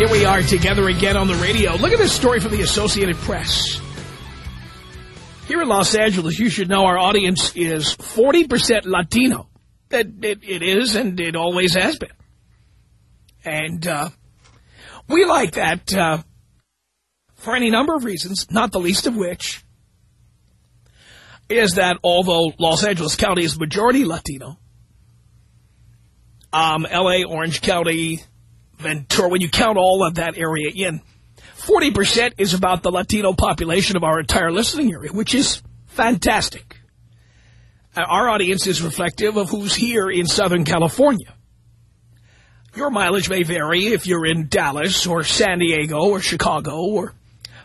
Here we are together again on the radio. Look at this story from the Associated Press. Here in Los Angeles, you should know our audience is 40% Latino. It, it, it is, and it always has been. And uh, we like that uh, for any number of reasons, not the least of which is that although Los Angeles County is majority Latino, um, L.A., Orange County, Ventura, when you count all of that area in, 40% is about the Latino population of our entire listening area, which is fantastic. Uh, our audience is reflective of who's here in Southern California. Your mileage may vary if you're in Dallas or San Diego or Chicago or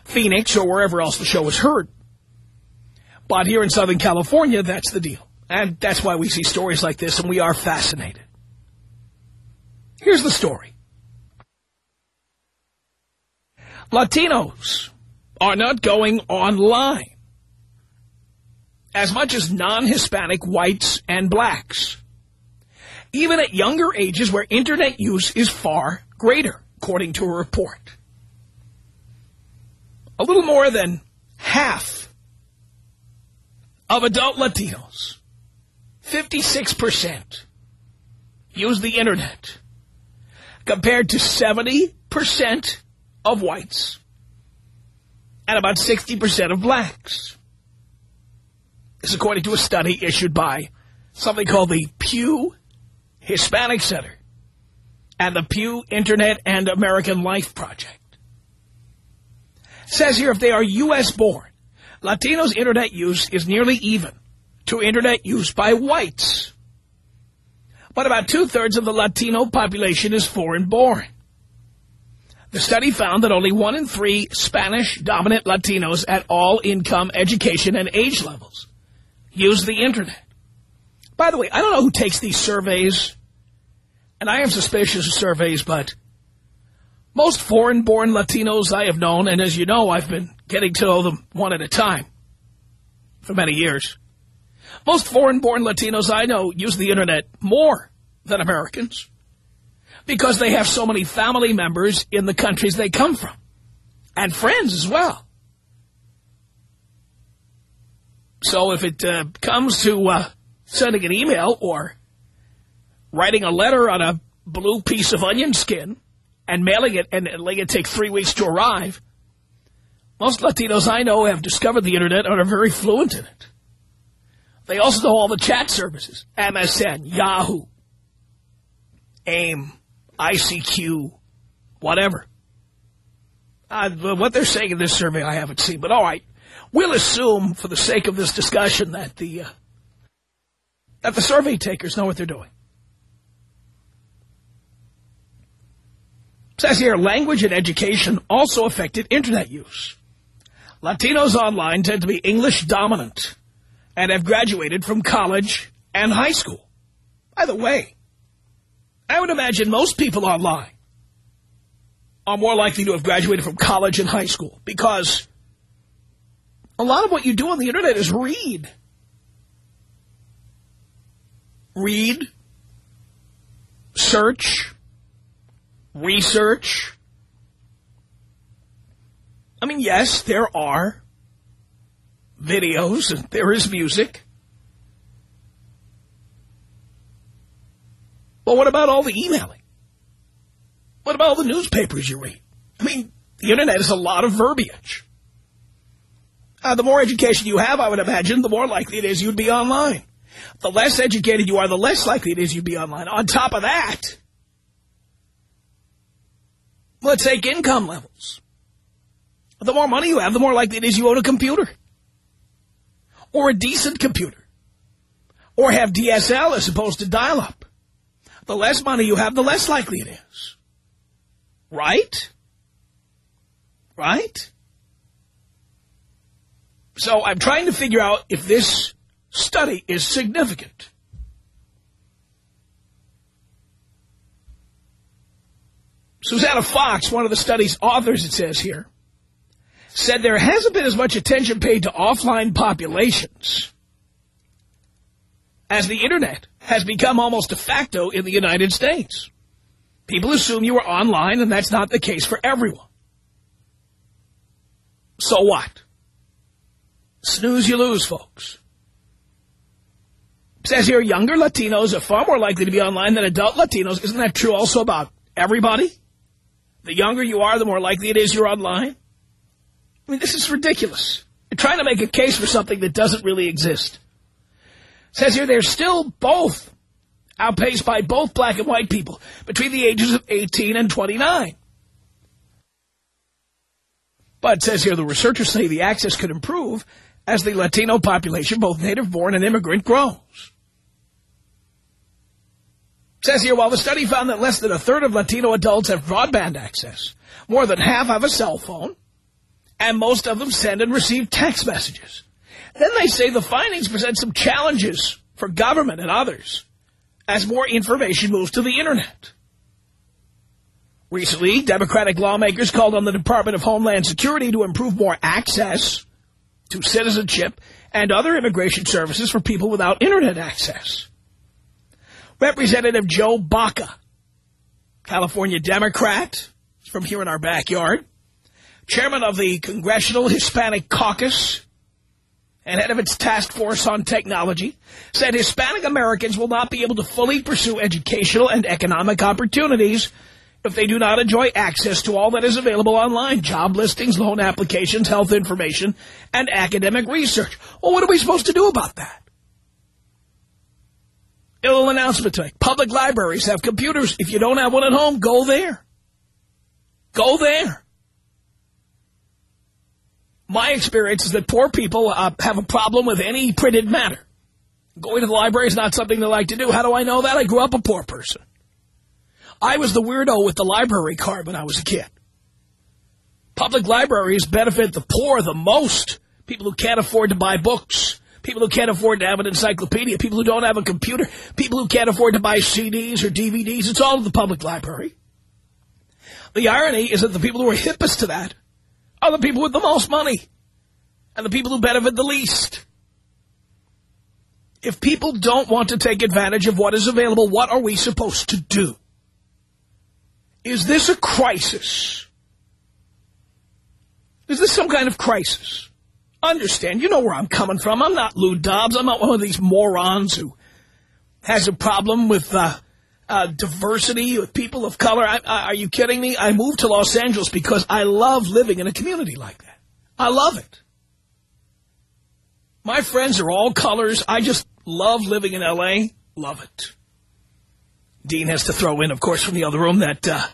Phoenix or wherever else the show is heard. But here in Southern California, that's the deal. And that's why we see stories like this, and we are fascinated. Here's the story. Latinos are not going online. As much as non-Hispanic whites and blacks, even at younger ages where Internet use is far greater, according to a report. A little more than half of adult Latinos, 56%, use the Internet, compared to 70% of whites and about 60% of blacks. This is according to a study issued by something called the Pew Hispanic Center and the Pew Internet and American Life Project. It says here if they are U.S. born, Latinos' Internet use is nearly even to Internet use by whites. But about two-thirds of the Latino population is foreign-born. The study found that only one in three Spanish-dominant Latinos at all income, education, and age levels use the Internet. By the way, I don't know who takes these surveys, and I am suspicious of surveys, but most foreign-born Latinos I have known, and as you know, I've been getting to know them one at a time for many years. Most foreign-born Latinos I know use the Internet more than Americans because they have so many family members in the countries they come from and friends as well. So if it uh, comes to uh, sending an email or writing a letter on a blue piece of onion skin and mailing it and letting it take three weeks to arrive, most Latinos I know have discovered the Internet and are very fluent in it. They also know all the chat services, MSN, Yahoo, AIM, ICQ, whatever. Uh, what they're saying in this survey I haven't seen, but all right. We'll assume, for the sake of this discussion, that the uh, that the survey takers know what they're doing. It says here, language and education also affected Internet use. Latinos online tend to be English dominant and have graduated from college and high school. By the way, I would imagine most people online are more likely to have graduated from college and high school because a lot of what you do on the Internet is read. Read, search, research. I mean, yes, there are videos and there is music. But what about all the emailing? What about all the newspapers you read? I mean, the Internet is a lot of verbiage. Uh, the more education you have, I would imagine, the more likely it is you'd be online. The less educated you are, the less likely it is you'd be online. On top of that, let's take income levels. The more money you have, the more likely it is you own a computer. Or a decent computer. Or have DSL as opposed to dial-up. The less money you have, the less likely it is. Right? Right? So I'm trying to figure out if this study is significant. Susannah Fox, one of the study's authors, it says here, said there hasn't been as much attention paid to offline populations as the Internet has become almost de facto in the United States. People assume you are online, and that's not the case for everyone. So what? Snooze, you lose, folks. Says here, younger Latinos are far more likely to be online than adult Latinos. Isn't that true also about everybody? The younger you are, the more likely it is you're online. I mean, this is ridiculous. You're trying to make a case for something that doesn't really exist. Says here, they're still both outpaced by both black and white people between the ages of 18 and 29. But says here, the researchers say the access could improve as the Latino population, both native-born and immigrant, grows. Says here, while the study found that less than a third of Latino adults have broadband access, more than half have a cell phone, and most of them send and receive text messages. Then they say the findings present some challenges for government and others as more information moves to the Internet. Recently, Democratic lawmakers called on the Department of Homeland Security to improve more access to citizenship and other immigration services for people without Internet access. Representative Joe Baca, California Democrat, from here in our backyard, chairman of the Congressional Hispanic Caucus and head of its task force on technology, said Hispanic Americans will not be able to fully pursue educational and economic opportunities if they do not enjoy access to all that is available online, job listings, loan applications, health information, and academic research. Well, what are we supposed to do about that? Little announcement to make. Public libraries have computers. If you don't have one at home, go there. Go there. My experience is that poor people uh, have a problem with any printed matter. Going to the library is not something they like to do. How do I know that? I grew up a poor person. I was the weirdo with the library card when I was a kid. Public libraries benefit the poor the most. People who can't afford to buy books. People who can't afford to have an encyclopedia. People who don't have a computer. People who can't afford to buy CDs or DVDs. It's all the public library. The irony is that the people who are hippest to that are the people with the most money. And the people who benefit the least. If people don't want to take advantage of what is available, what are we supposed to do? Is this a crisis? Is this some kind of crisis? Understand, you know where I'm coming from. I'm not Lou Dobbs. I'm not one of these morons who has a problem with uh, uh, diversity, with people of color. I, I, are you kidding me? I moved to Los Angeles because I love living in a community like that. I love it. My friends are all colors. I just love living in L.A. Love it. Dean has to throw in, of course, from the other room that uh,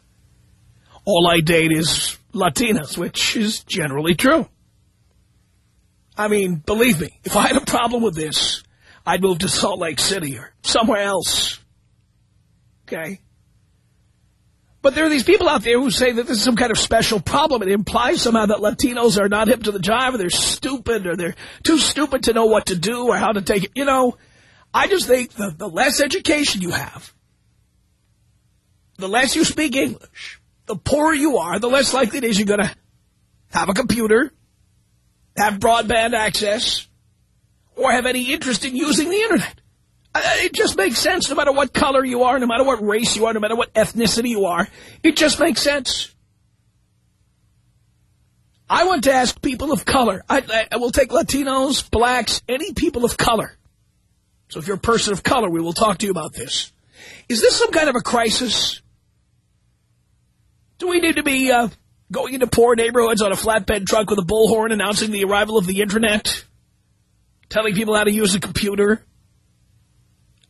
all I date is Latinas, which is generally true. I mean, believe me, if I had a problem with this, I'd move to Salt Lake City or somewhere else. Okay? But there are these people out there who say that this is some kind of special problem. It implies somehow that Latinos are not hip to the jive or they're stupid or they're too stupid to know what to do or how to take it. You know, I just think the, the less education you have, the less you speak English, the poorer you are, the less likely it is you're going to have a computer, have broadband access, or have any interest in using the Internet. Uh, it just makes sense no matter what color you are, no matter what race you are, no matter what ethnicity you are. It just makes sense. I want to ask people of color. I, I, will take Latinos, blacks, any people of color. So if you're a person of color, we will talk to you about this. Is this some kind of a crisis? Do we need to be uh, Going into poor neighborhoods on a flatbed truck with a bullhorn announcing the arrival of the Internet. Telling people how to use a computer.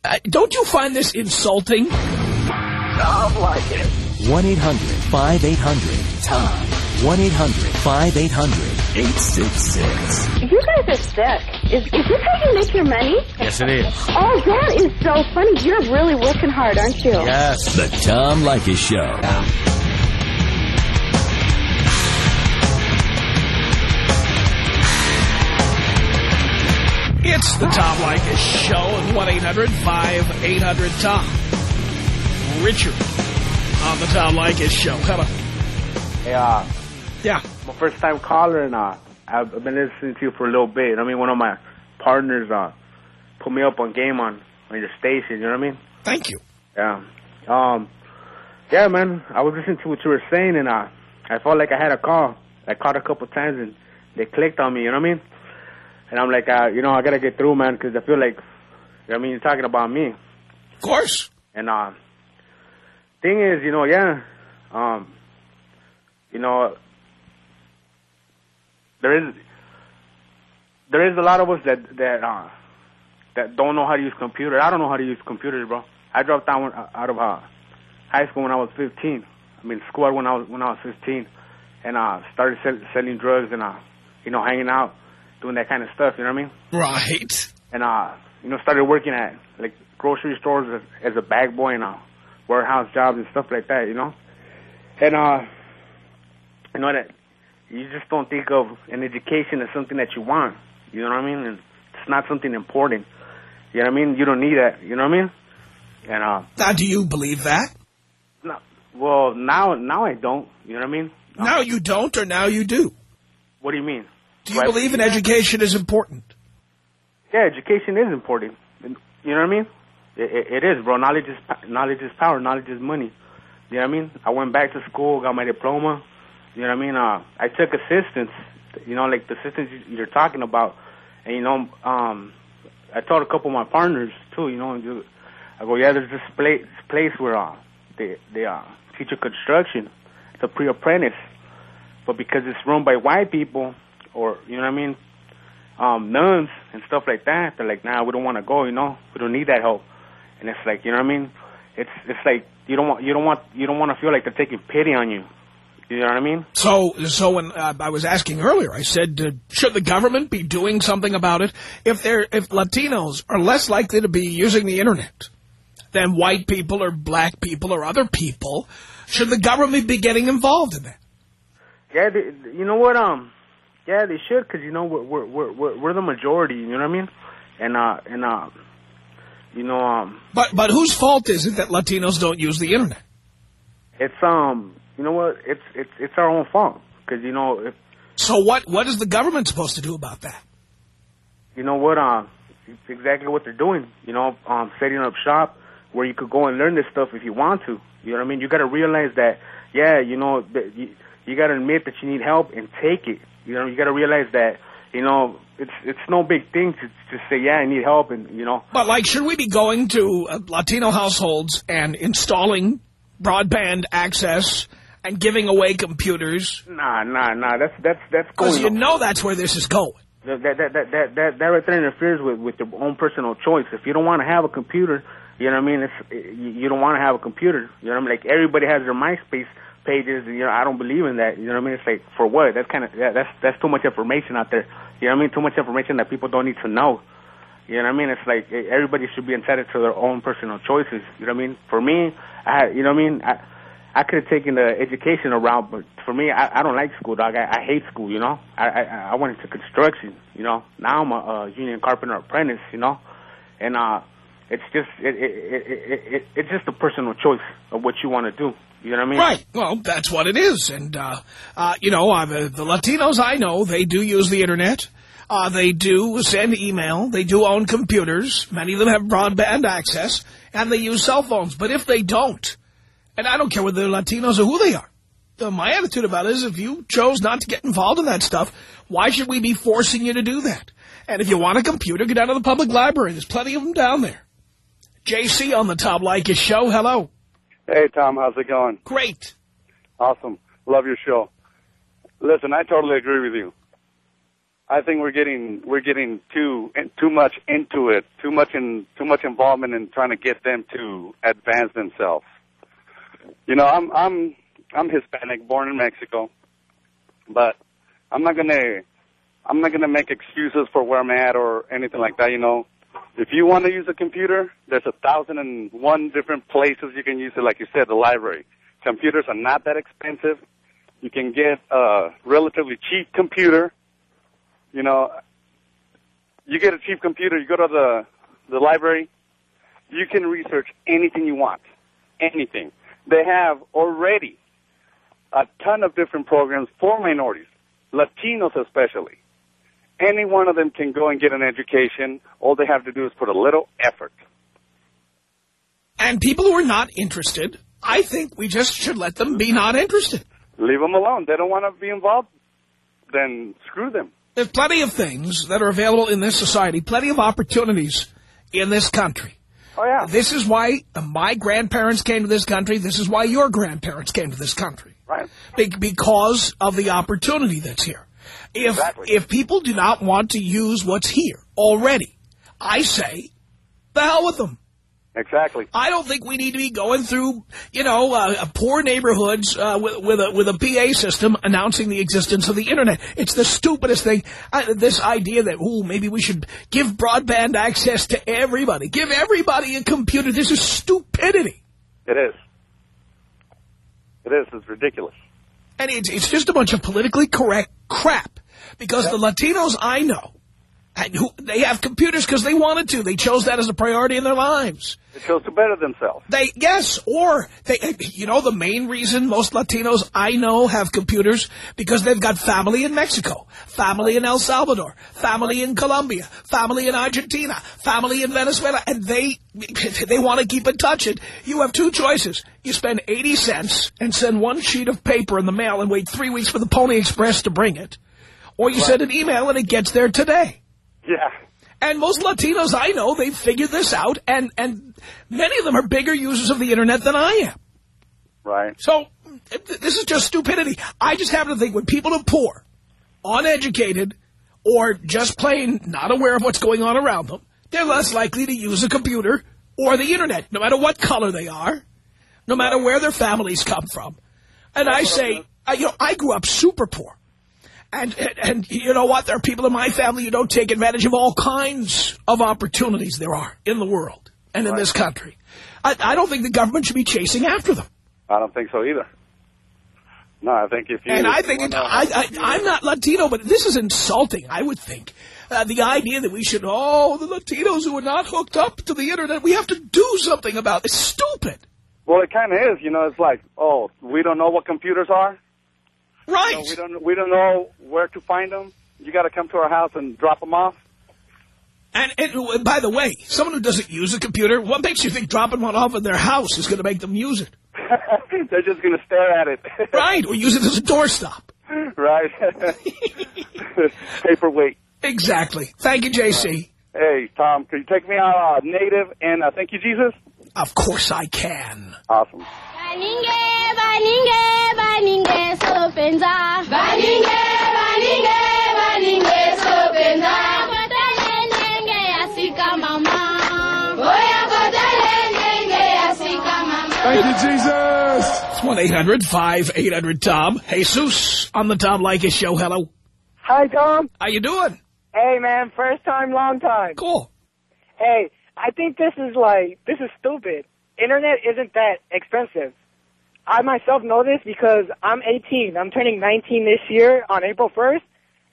Uh, don't you find this insulting? Tom Leykis. 1-800-5800-TOM. 1-800-5800-866. You guys are sick. Is, is this how you make your money? Yes, it is. Oh, that is so funny. You're really working hard, aren't you? Yes. The Tom Leykis Show. It's the Tom Leykis Show at 1-800-5800-TOM. Richard on the Tom Leykis Show. Hello. Hey, uh, Yeah. A first time caller and uh, I've been listening to you for a little bit. I mean, one of my partners uh, put me up on game on, on your station, you know what I mean? Thank you. Yeah. Um, yeah, man, I was listening to what you were saying and uh, I felt like I had a call. I called a couple times and they clicked on me, you know what I mean? And I'm like, uh, you know, I got to get through, man, because I feel like, you know I mean, you're talking about me. Of course. And uh, thing is, you know, yeah, um, you know, there is there is a lot of us that that uh, that don't know how to use computers. I don't know how to use computers, bro. I dropped out out of uh, high school when I was 15. I mean, school when I was when I was 15, and uh, started sell, selling drugs and uh, you know, hanging out, doing that kind of stuff. You know what I mean? Right. and uh, you know, started working at like grocery stores as, as a bag boy and uh, warehouse jobs and stuff like that. You know, and uh, you know that you just don't think of an education as something that you want. You know what I mean? And it's not something important. You know what I mean? You don't need that. You know what I mean? And uh, Now, do you believe that? no, well, now now I don't. You know what I mean? Now you don't, or now you do? What do you mean? Do you Right. believe in education is important? Yeah, education is important. You know what I mean? It, it, it is, bro. Knowledge is knowledge is power. Knowledge is money. You know what I mean? I went back to school, got my diploma. You know what I mean? Uh, I took assistance. You know, like the assistance you- you're talking about. And you know, um, I told a couple of my partners too. You know, you- I go, yeah, there's this place place where uh, they they uh, teach construction. It's a pre-apprentice, but because it's run by white people, or you know what I mean, um, nuns and stuff like that. They're like, nah, we don't want to go. You know, we don't need that help. And it's like, you know what I mean? It's it's like you don't want you don't want you don't want to feel like they're taking pity on you. You know what I mean? So, so when uh, I was asking earlier, I said, uh, should the government be doing something about it? If they're, if Latinos are less likely to be using the internet than white people or black people or other people, should the government be getting involved in that? Yeah, you know what? Um, yeah, they should because you know we're we're we're we're the majority. You know what I mean? And uh and uh, you know um, But, but whose fault is it that Latinos don't use the internet? it's um, you know what? It's it's it's our own fault because you know if So what, what is the government supposed to do about that? you know what? Um, it's exactly what they're doing. You know, um, setting up shop where you could go and learn this stuff if you want to. You know what I mean? You got to realize that, yeah, you know, that you, you got to admit that you need help and take it. You know, you got to realize that, you know, it's it's no big thing to just say, yeah, I need help, and you know, But like, should we be going to uh, Latino households and installing broadband access and giving away computers? nah, nah, nah. That's that's that's Because you know that's where this is going. that that that that that that, right there interferes with with your own personal choice. If you don't want to have a computer, you know what I mean. It's you you don't want to have a computer. You know what I mean. Like everybody has their MySpace pages, and you know I don't believe in that. You know what I mean. It's like for what? That's kind of that, that's that's too much information out there. You know what I mean. Too much information that people don't need to know. You know what I mean? It's like eh, everybody should be entitled to their own personal choices. You know what I mean? For me, I you know what I mean. I, I could have taken the educational route, but for me, I, I don't like school, dog. I, I hate school, you know. I, I I went into construction, you know. Now I'm a, uh union carpenter apprentice, you know, and uh, it's just it it, it it it it's just a personal choice of what you want to do. You know what I mean? Right. Well, that's what it is. And, uh, uh, you know, uh, the, the Latinos I know, they do use the Internet. Uh, they do send email. They do own computers. Many of them have broadband access. And they use cell phones. But if they don't, and I don't care whether they're Latinos or who they are, uh, my attitude about it is if you chose not to get involved in that stuff, why should we be forcing you to do that? And if you want a computer, get out of the public library. There's plenty of them down there. JC on the Tom Leykis show. Hello. Hey, Tom, how's it going? Great. Awesome. Love your show. Listen, I totally agree with you. I think we're getting we're getting too too much into it, too much in too much involvement in trying to get them to advance themselves. You know, I'm I'm I'm Hispanic, born in Mexico, but I'm not gonna I'm not gonna make excuses for where I'm at or anything like that. You know, if you want to use a computer, there's a thousand and one different places you can use it. Like you said, the library. Computers are not that expensive. You can get a relatively cheap computer you know, you get a cheap computer, you go to the, the library, you can research anything you want. Anything. They have already a ton of different programs for minorities, Latinos especially. Any one of them can go and get an education. All they have to do is put a little effort. And people who are not interested, I think we just should let them be not interested. Leave them alone. They don't want to be involved, then screw them. There's plenty of things that are available in this society, plenty of opportunities in this country. Oh, yeah. This is why my grandparents came to this country. This is why your grandparents came to this country. Right. Be because of the opportunity that's here. If, exactly. if people do not want to use what's here already, I say, the hell with them. Exactly. I don't think we need to be going through, you know, uh, poor neighborhoods uh, with, with, a, with a PA system announcing the existence of the Internet. It's the stupidest thing. Uh, this idea that, oh, maybe we should give broadband access to everybody. Give everybody a computer. This is stupidity. It is. It is. It's ridiculous. And it's, it's just a bunch of politically correct crap. Because yep. the Latinos I know, and who, they have computers because they wanted to. They chose that as a priority in their lives. They chose to better themselves. They Yes, or, they, you know, the main reason most Latinos I know have computers, because they've got family in Mexico, family in El Salvador, family in Colombia, family in Argentina, family in Venezuela, and they they want to keep in touch. And you have two choices. You spend 80 cents and send one sheet of paper in the mail and wait three weeks for the Pony Express to bring it. Or you right. send an email and it gets there today. Yeah. And most Latinos I know, they've figured this out, and, and many of them are bigger users of the Internet than I am. Right. So this is just stupidity. I just happen to think when people are poor, uneducated, or just plain not aware of what's going on around them, they're less likely to use a computer or the Internet, no matter what color they are, no matter where their families come from. And I say, I, you know, I grew up super poor. And, and, and, you know what? There are people in my family who don't take advantage of all kinds of opportunities there are in the world and in right. this country. I, I don't think the government should be chasing after them. I don't think so either. No, I think if you... And I think, it, I, I, I'm not Latino, but this is insulting, I would think. Uh, the idea that we should, oh, the Latinos who are not hooked up to the Internet, we have to do something about it. It's stupid. Well, it kind of is. You know, it's like, oh, we don't know what computers are? Right. we don't we don't know where to find them. You got to come to our house and drop them off. And, and by the way, someone who doesn't use a computer, what makes you think dropping one off in their house is going to make them use it? They're just going to stare at it. right, or use it as a doorstop. Right. Paperweight. Exactly. Thank you, J.C. Hey, Tom, could you take me out uh, native and uh, thank you, Jesus? Of course I can. Awesome. Baninge, baninge, baninge, sopenza. Baninge, baninge, baninge, sopenza. Kotele nenge asika mama. Boya kotele nenge asika mama. Thank you, Jesus. It's 1-800-5800-TOM. Jesus on the Tom Leykis Show. Hello. Hi, Tom. How you doing? Hey, man. First time, long time. Cool. Hey, I think this is like, this is stupid. Internet isn't that expensive. I myself know this because I'm 18. I'm turning 19 this year on April 1st.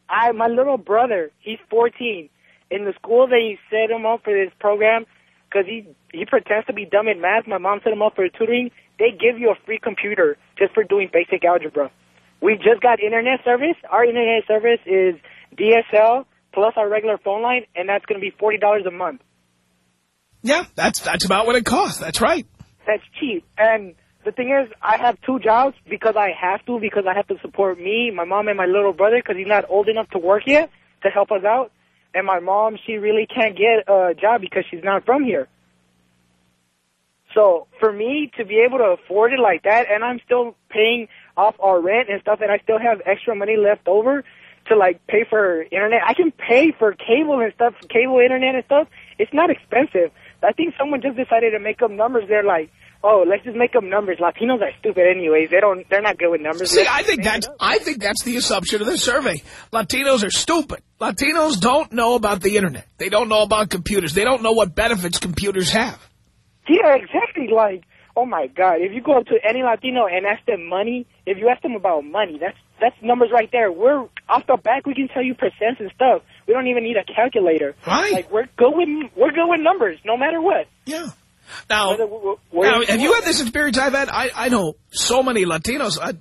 I, my little brother, he's 14. In the school, they set him up for this program because he, he pretends to be dumb in math. My mom set him up for tutoring. They give you a free computer just for doing basic algebra. We just got internet service. Our internet service is DSL plus our regular phone line, and that's going to be $40 a month. Yeah, that's that's about what it costs. That's right. That's cheap. And the thing is, I have two jobs because I have to, because I have to support me, my mom, and my little brother because he's not old enough to work yet to help us out. And my mom, she really can't get a job because she's not from here. So for me to be able to afford it like that, and I'm still paying off our rent and stuff, and I still have extra money left over to like pay for internet. I can pay for cable and stuff, cable internet and stuff. It's not expensive. I think someone just decided to make up numbers. They're like, oh, let's just make up numbers. Latinos are stupid anyways. They don't. They're not good with numbers. See, I think that's I think that's the assumption of the survey. Latinos are stupid. Latinos don't know about the internet. They don't know about computers. They don't know what benefits computers have. Yeah, exactly. Like, oh my God, if you go up to any Latino and ask them money, if you ask them about money, that's that's numbers right there. We're off the back. We can tell you percents and stuff. We don't even need a calculator. Right. Like we're good with we're good with numbers, no matter what. Yeah. Now, Whether we're- we're- now have you had this experience I've had? I, I know so many Latinos. I,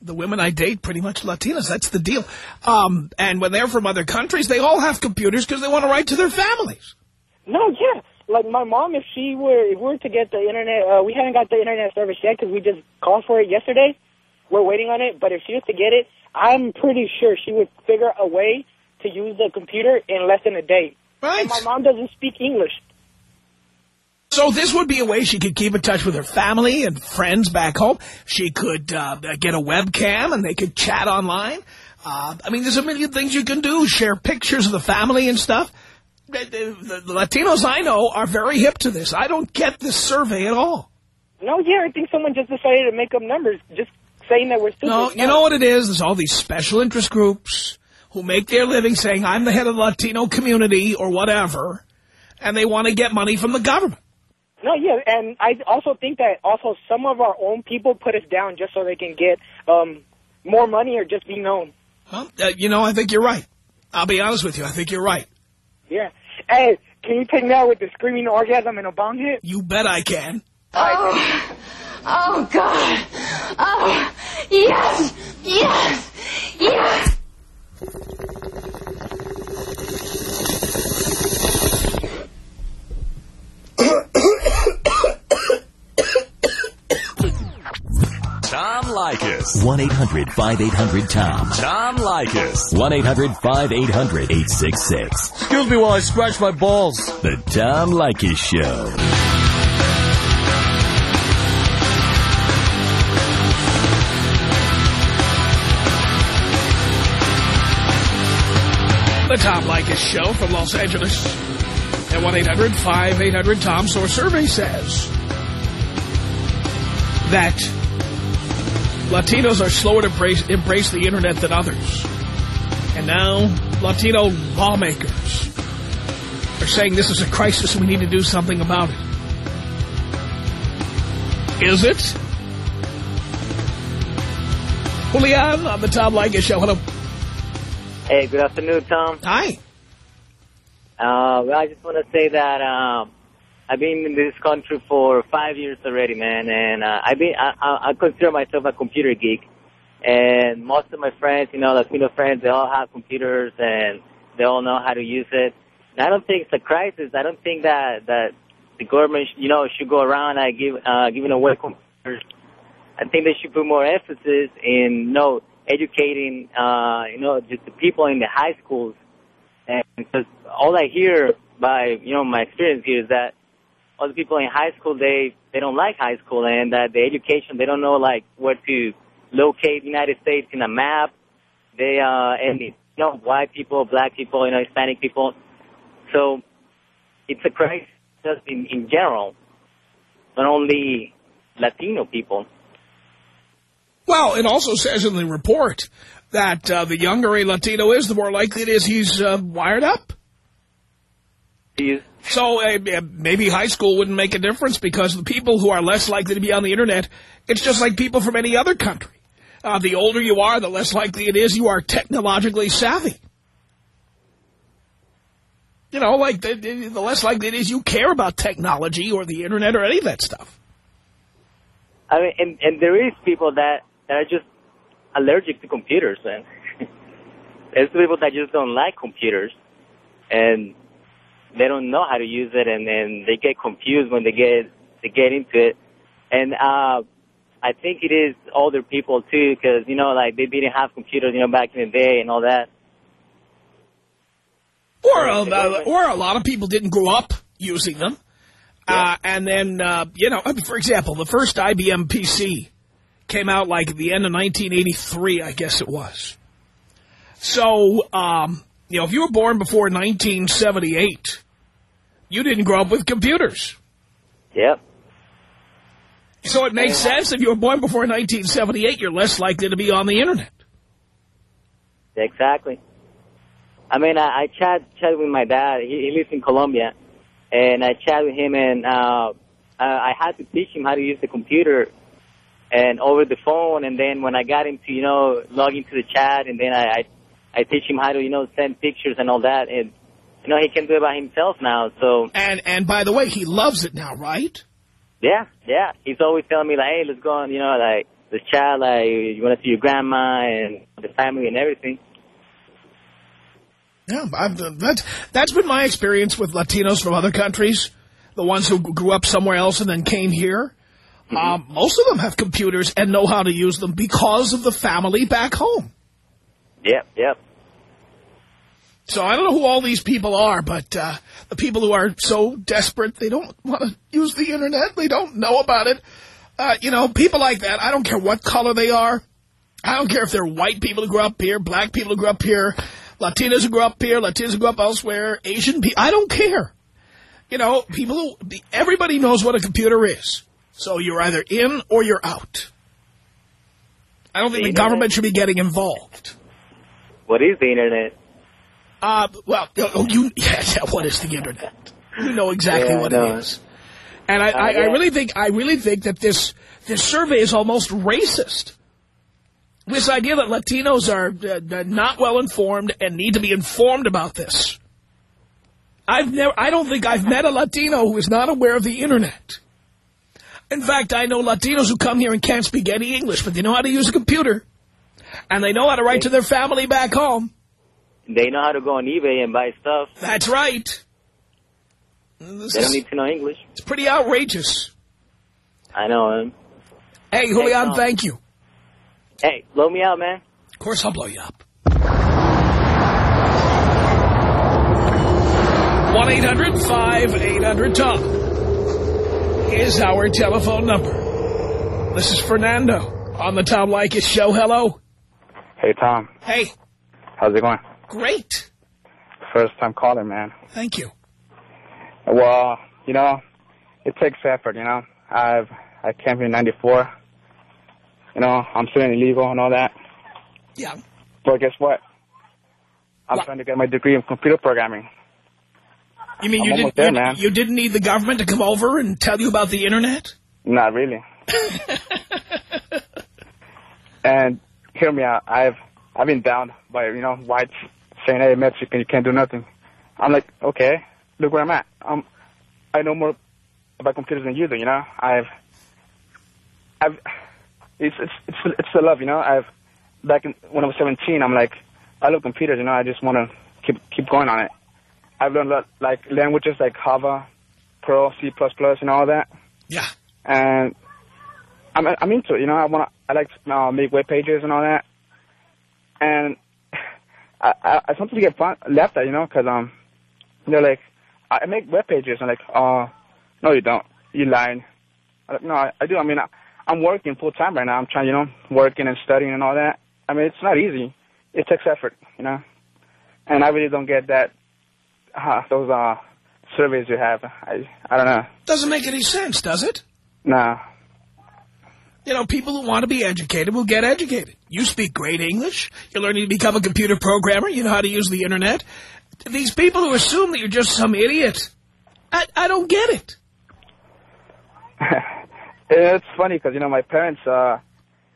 the women I date, pretty much Latinas. That's the deal. Um, and when they're from other countries, they all have computers because they want to write to their families. No, yeah. Like my mom, if she were, if we were to get the internet, uh, we haven't got the internet service yet because we just called for it yesterday. We're waiting on it. But if she was to get it, I'm pretty sure she would figure a way to use the computer in less than a day. Right. And my mom doesn't speak English. So this would be a way she could keep in touch with her family and friends back home. She could uh, get a webcam and they could chat online. Uh, I mean, there's a million things you can do. Share pictures of the family and stuff. The, Latinos I know are very hip to this. I don't get this survey at all. No, yeah, I think someone just decided to make up numbers, just saying that we're stupid. No, you know what it is? There's all these special interest groups who make their living saying, I'm the head of the Latino community or whatever, and they want to get money from the government. No, yeah, and I also think that also some of our own people put us down just so they can get um, more money or just be known. Well, uh, you know, I think you're right. I'll be honest with you. I think you're right. Yeah. Hey, can you take me out with the screaming orgasm and a bong hit? You bet I can. Oh, oh God. Oh, yes, yes, yes. Leykis. 1-800-5800-TOM. Tom Leykis. 1-800-5800-866. Excuse me while I scratch my balls. The Tom Leykis Show. The Tom Leykis Show from Los Angeles. At 1-800-5800-TOM. So a survey says that Latinos are slower to embrace, embrace the Internet than others. And now Latino lawmakers are saying this is a crisis and we need to do something about it. Is it? Julian on the Tom Leykis Show. Hello. Hey, good afternoon, Tom. Hi. Uh, well, I just want to say that um, I've been in this country for five years already, man, and uh, I've been I, I, consider myself a computer geek. And most of my friends, you know, Latino friends, they all have computers and they all know how to use it. And I don't think it's a crisis. I don't think that that the government, you know, should go around and give uh, giving away computers. I think they should put more emphasis in, you know, educating, uh, you know, just the people in the high schools. And because all I hear by, you know, my experience here is that the people in high school, they, they don't like high school and that the education, they don't know, like, where to locate the United States in a map. They, uh, and, you know, white people, black people, you know, Hispanic people. So it's a crisis just in, in general, not only Latino people. Well, it also says in the report that uh, the younger a Latino is, the more likely it is he's uh, wired up. So uh, maybe high school wouldn't make a difference because the people who are less likely to be on the Internet, it's just like people from any other country. Uh, the older you are, the less likely it is you are technologically savvy. You know, like the, the less likely it is you care about technology or the Internet or any of that stuff. I mean, and, and there is people that, that are just allergic to computers, man. There's people that just don't like computers, and they don't know how to use it, and then they get confused when they get they get into it. And uh, I think it is older people too, because you know, like they didn't have computers, you know, back in the day and all that. Or a, or a lot of people didn't grow up using them. Uh, and then, uh, you know, I mean, for example, the first IBM PC, Came out like at the end of 1983, I guess it was. So, um, you know, if you were born before 1978, you didn't grow up with computers. Yep. So it makes sense if you were born before 1978, you're less likely to be on the Internet. Exactly. I mean, I, I chat chat with my dad. He, he lives in Colombia, and I chat with him, and uh, I had to teach him how to use the computer, and over the phone. And then when I got him to, you know, log into the chat, and then I, I, I teach him how to, you know, send pictures and all that, and you know, he can do it by himself now. So. And and by the way, he loves it now, right? Yeah, yeah. He's always telling me like, hey, let's go on, you know, like let's chat, like you want to see your grandma and the family and everything. Yeah, I've, that's, that's been my experience with Latinos from other countries, the ones who grew up somewhere else and then came here. Mm -hmm. um, most of them have computers and know how to use them because of the family back home. Yep, yep. So I don't know who all these people are, but uh, the people who are so desperate, they don't want to use the Internet, they don't know about it. Uh, you know, people like that, I don't care what color they are. I don't care if they're white people who grew up here, black people who grew up here, Latinos who grew up here, Latinos who grew up elsewhere, Asian people. I don't care. You know, people who, everybody knows what a computer is. So you're either in or you're out. I don't think the, the government should be getting involved. What is the Internet? Uh, well, oh, you, yeah, what is the Internet? You know exactly yeah, what it is. And I, uh, I, yeah. I really think, I really think that this, this survey is almost racist. This idea that Latinos are uh, not well informed and need to be informed about this. I've never, I don't think I've met a Latino who is not aware of the Internet. In fact, I know Latinos who come here and can't speak any English, but they know how to use a computer. And they know how to write to their family back home. They know how to go on eBay and buy stuff. That's right. This they don't need to know English. It's pretty outrageous. I know him. Hey, Julian, hey, thank you. Hey, blow me out, man. Of course I'll blow you up. 1-800-5800-TOM is our telephone number. This is Fernando on the Tom Leykis show. Hello. Hey, Tom. Hey. How's it going? Great. First time calling, man. Thank you. Well, you know, it takes effort, you know. I've I came here in 94 you know, I'm still illegal and all that. Yeah. But guess what? I'm what? trying to get my degree in computer programming. You mean you didn't, there, you, you, didn't need the government to come over and tell you about the Internet? Not really. and hear me out. I've I've been down by, you know, whites saying, hey, Mexican, you can't do nothing. I'm like, okay, look where I'm at. Um, I know more about computers than you do, you know. I've I've it's it's it's it's the love, you know. I've back in, when I was 17, I'm like, I love computers, you know. I just want to keep keep going on it. I've learned a lot, like languages like Java, Perl, C++, and all that. Yeah. And I'm I'm into it, you know. I want to, I like to uh, make web pages and all that. And I I, I sometimes get fun, laughed at, you know, because um they're like, I make web pages. I'm like, oh, no, you don't. You lying. I'm like, no, I, I do. I mean, I, I'm working full time right now. I'm trying, you know, working and studying and all that. I mean, it's not easy. It takes effort, you know. And I really don't get that uh, those uh surveys you have. I I don't know. Doesn't make any sense, does it? No. You know, people who want to be educated will get educated. You speak great English. You're learning to become a computer programmer. You know how to use the Internet. These people who assume that you're just some idiot, I, I don't get it. It's funny because, you know, my parents, uh,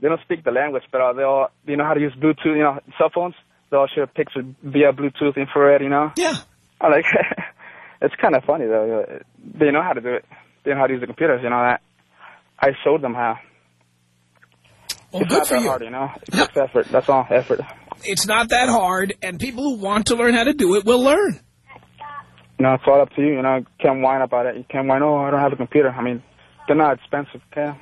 they don't speak the language, but uh, they all, they know how to use Bluetooth, you know, cell phones. They all share pictures via Bluetooth, infrared, you know. Yeah. I like, it's kind of funny, though. They know how to do it. They know how to use the computers, you know, that. I showed them how. Well, it's good not for that you. hard, you know. It's just effort. That's all, effort. It's not that hard, and people who want to learn how to do it will learn. No, it's all up to you. You know, you can't whine about it. You can't whine, oh, I don't have a computer. I mean, they're not expensive, okay?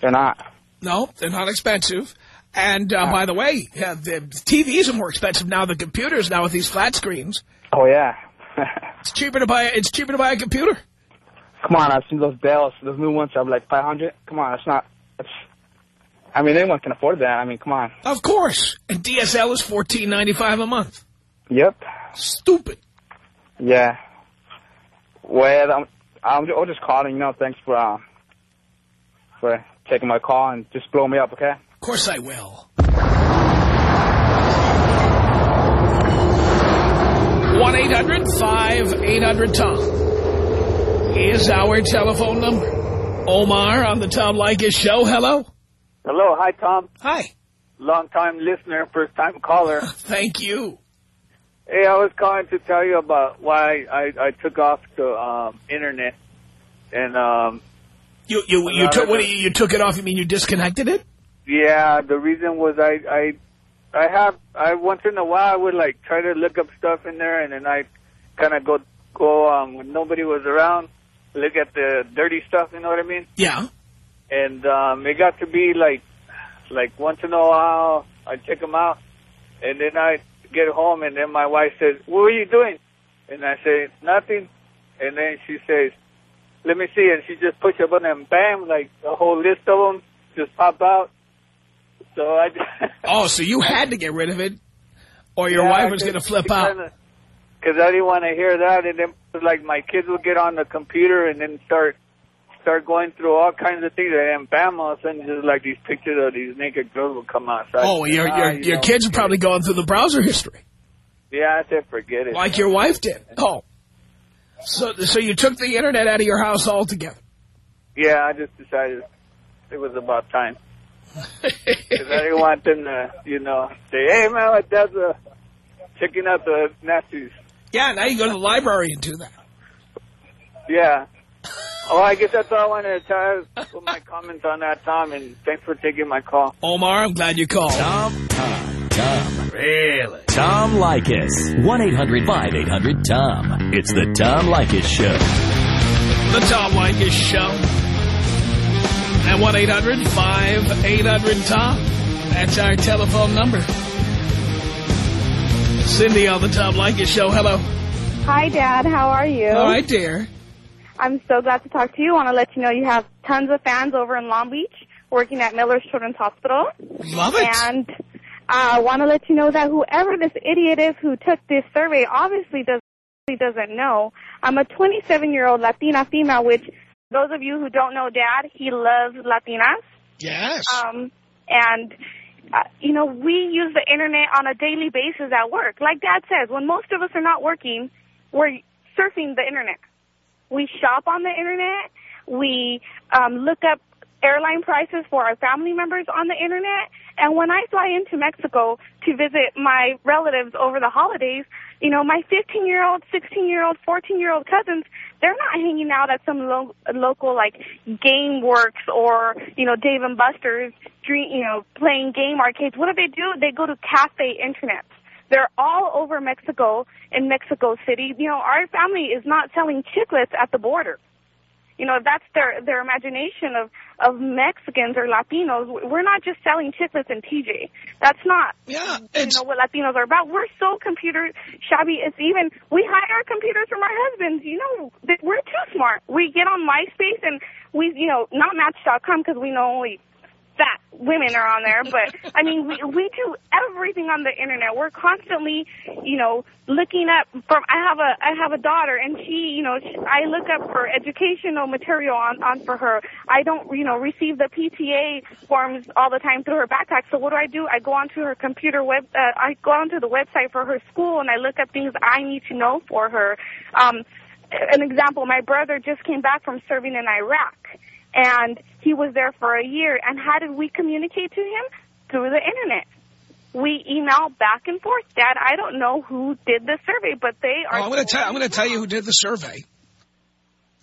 They're not. No, they're not expensive. And uh, by the way, uh, the TVs are more expensive now than computers now with these flat screens. Oh yeah. it's cheaper to buy. It's cheaper to buy a computer. Come on, I've seen those Dells, those new ones. I'm like 500. Come on, it's not. It's. I mean, anyone can afford that. I mean, come on. Of course. And DSL is fourteen ninety five a month. Yep. Stupid. Yeah. Well, I'm, I'm I'm just calling, you know, thanks for, uh, for taking my call and just blow me up, okay? Of course I will. 1-800-5800-TOM is our telephone number. Omar on the Tom Leykis show. Hello. Hello. Hi, Tom. Hi. Long-time listener, first-time caller. Thank you. Hey, I was calling to tell you about why I, I took off the um, internet. And, um... You you you took what you took it off? You mean you disconnected it? Yeah, the reason was I I I have I once in a while I would like try to look up stuff in there and then I kind of go go um when nobody was around look at the dirty stuff. You know what I mean? Yeah. And um it got to be like like once in a while I'd check them out and then I'd get home and then my wife says, "What are you doing?" And I say, "Nothing." And then she says, "Let me see." And she just push a button and bam, like a whole list of them just pop out. So I Oh, so you had to get rid of it, or your wife was going to flip out. Because I didn't want to hear that, and then like my kids would get on the computer and then start start going through all kinds of things, and bam, all of a sudden, just like these pictures of these naked girls will come out. So Oh, said, your "Ah, your you your know, kids are probably going through the browser history, Yeah, I said forget it. like your wife did. Oh, so so you took the internet out of your house altogether. Yeah, I just decided it was about time. Because I didn't want them to, you know, say, hey, man, my dad's uh, checking out the nasties. Yeah, now you go to the library and do that. Yeah. Oh, I guess that's all I wanted to tell you. Put my comments on that, Tom, and thanks for taking my call. Omar, I'm glad you called. Tom, Tom, Tom. Really? Tom Leykis. 1-800-5800-TOM. It's the Tom Leykis Show. The Tom Leykis Show. At 1-800-5800-TOM. That's our telephone number. Cindy on the Tom Leykis Show. Hello. Hi, Dad. How are you? All right, dear. I'm so glad to talk to you. I want to let you know you have tons of fans over in Long Beach working at Miller's Children's Hospital. Love it. And I want to let you know that whoever this idiot is who took this survey obviously does, doesn't know. I'm a 27-year-old Latina female, which those of you who don't know Dad, he loves Latinas. Yes. Um, and, uh, you know, we use the Internet on a daily basis at work. Like Dad says, when most of us are not working, we're surfing the Internet. We shop on the Internet. We um, look up airline prices for our family members on the Internet. And when I fly into Mexico to visit my relatives over the holidays, you know, my 15-year-old, 16-year-old, 14-year-old cousins, they're not hanging out at some lo- local, like, Game Works or, you know, Dave and Buster's, you know, playing game arcades. What do they do? They go to cafe internets. They're all over Mexico, in Mexico City. You know, our family is not selling chiclets at the border. You know, that's their their imagination of of Mexicans or Latinos. We're not just selling chiclets and TJ. That's not yeah, you know what Latinos are about. We're so computer shabby. It's even we hide our computers from our husbands. You know, that we're too smart. We get on MySpace and we, you know, not Match.com because we know only fat women are on there, but I mean, we we do everything on the internet. We're constantly, you know, looking up from. I have a I have a daughter, and she, you know, she, I look up for educational material on on for her. I don't, you know, receive the PTA forms all the time through her backpack. So what do I do? I go onto her computer web. Uh, I go onto the website for her school, and I look up things I need to know for her. Um, an example: my brother just came back from serving in Iraq and he was there for a year. And how did we communicate to him? Through the internet. We email back and forth. Dad, I don't know who did the survey, but they are. Oh, I'm going to tell. I'm going to tell you who did the survey.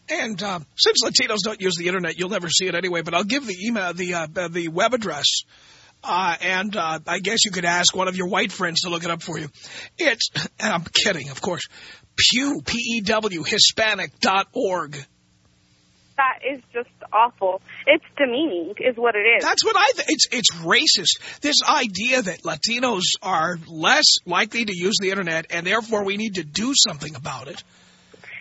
And uh, since Latinos don't use the internet, you'll never see it anyway. But I'll give the email, the uh, the web address, uh, and uh, I guess you could ask one of your white friends to look it up for you. It's, and I'm kidding, of course, Pew P E That is just awful. It's demeaning, is what it is. That's what I think. It's it's racist. This idea that Latinos are less likely to use the internet and therefore we need to do something about it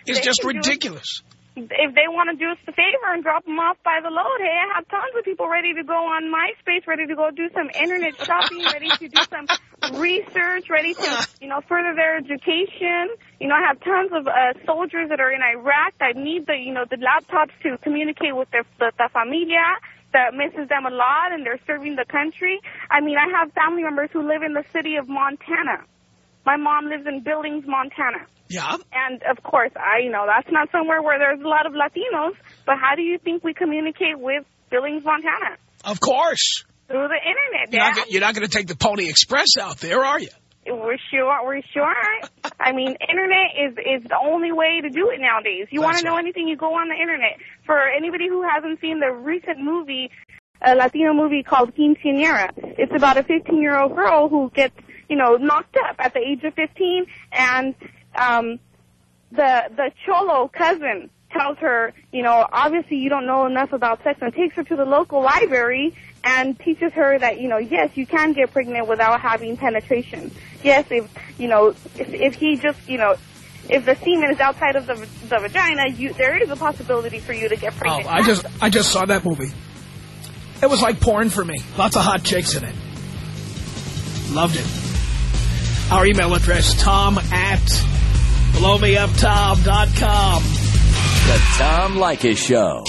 is They just ridiculous. If they want to do us a favor and drop them off by the load, hey, I have tons of people ready to go on MySpace, ready to go do some internet shopping, ready to do some research, ready to, you know, further their education. You know, I have tons of uh, soldiers that are in Iraq that need the, you know, the laptops to communicate with their the, the familia that misses them a lot and they're serving the country. I mean, I have family members who live in the city of Montana. My mom lives in Billings, Montana. Yeah. And, of course, I you know that's not somewhere where there's a lot of Latinos, but how do you think we communicate with Billings, Montana? Of course. Through the Internet, You're not, Dad. gonna- you're not going to take the Pony Express out there, are you? We're sure, we're sure. I mean, internet is is the only way to do it nowadays. You want to know anything, you go on the internet. For anybody who hasn't seen the recent movie, a Latino movie called Quinceañera, it's about a 15-year-old girl who gets, you know, knocked up at the age of 15, and um, the the cholo cousin tells her, you know, obviously you don't know enough about sex, and takes her to the local library and teaches her that, you know, yes, you can get pregnant without having penetration. Yes, if you know, if, if he just, you know, if the semen is outside of the the vagina, you there is a possibility for you to get pregnant. Oh, pregnant. I just I just saw that movie. It was like porn for me. Lots of hot chicks in it. Loved it. Our email address, tom at blowmeuptom.com. The Tom Leykis Show.